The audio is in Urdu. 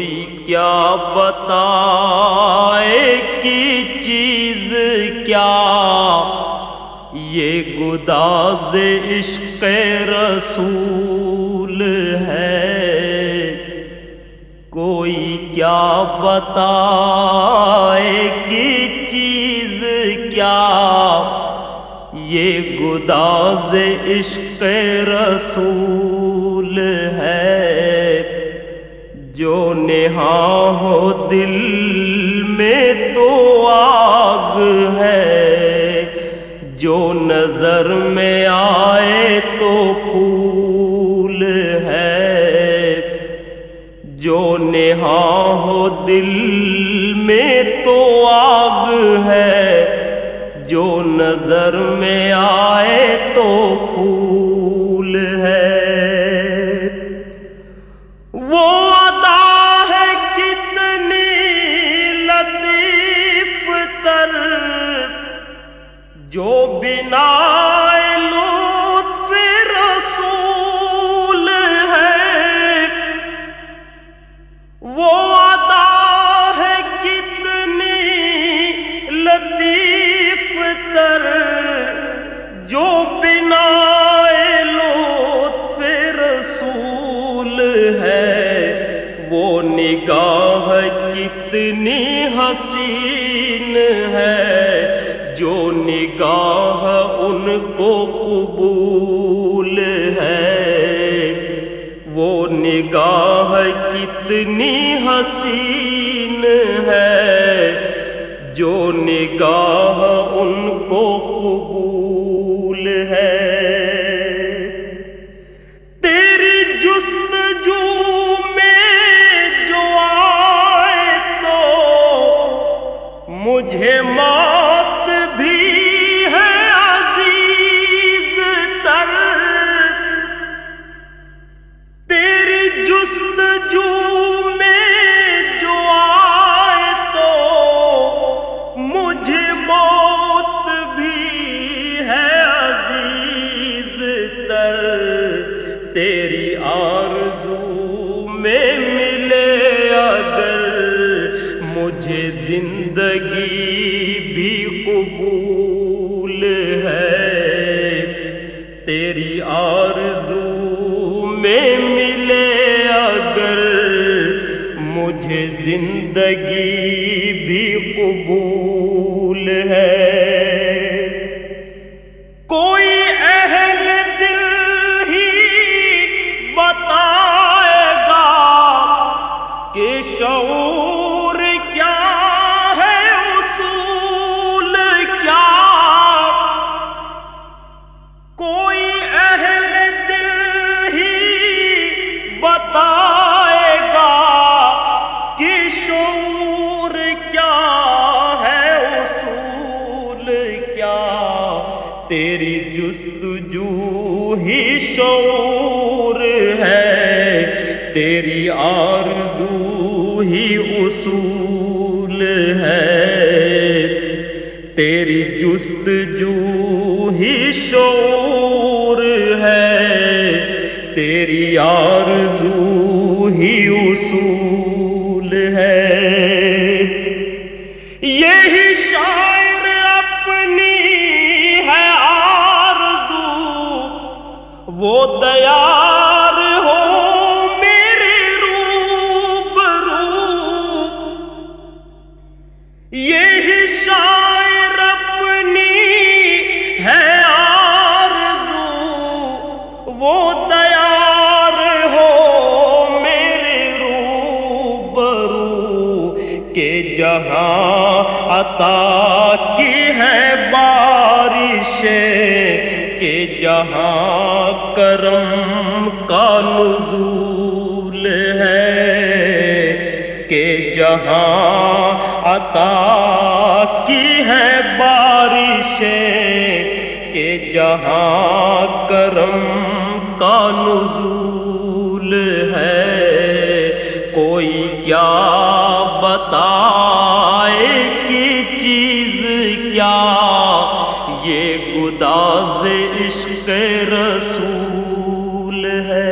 کوئی کیا بتائے کی چیز کیا؟ یہ گداز عشق رسول ہے۔ کوئی کیا بتائے کی چیز کیا؟ یہ گداز عشق رسول جو نہا ہو دل میں تو آگ ہے۔ جو نظر میں آئے تو پھول ہے۔ جو نہا ہو دل میں تو آگ ہے۔ جو نظر میں آئے تو پھول جو بنا لطف رسول ہے، وہ عطا ہے کتنی لطیف تر، جو بنا لطف رسول ہے۔ وہ نگاہ کتنی حسین ہے۔ جو نگاہ ان کو قبول ہے، وہ نگاہ کتنی حسین ہے، جو نگاہ ان کو قبول ہے۔ تیری جست میں جو آئے تو مجھے ماں مجھے زندگی بھی قبول ہے۔ تیری آرزو میں ملے اگر مجھے زندگی بھی قبول ہے۔ شعور شعور کیا ہے؟ اصول کیا؟ تیری جستجو ہی شعور ہے۔ تیری آرزو ہی اصول ہے۔ تیری جست جو ہی شعور ہے۔ تیری آرزو ہی اصول ہے۔ وہ دیا یہی شاعر اپنی ہے آرزو۔ وہ ہو میرے رو کہ جہاں عطا کی ہے بارش جہاں کرم کا نزول ہے کہ جہاں عطا کی ہے بارشیں، کہ جہاں کرم کا نزول ہے۔ کوئی کیا بتائے کی چیز کیا یہ گداز عشق رسول ہے۔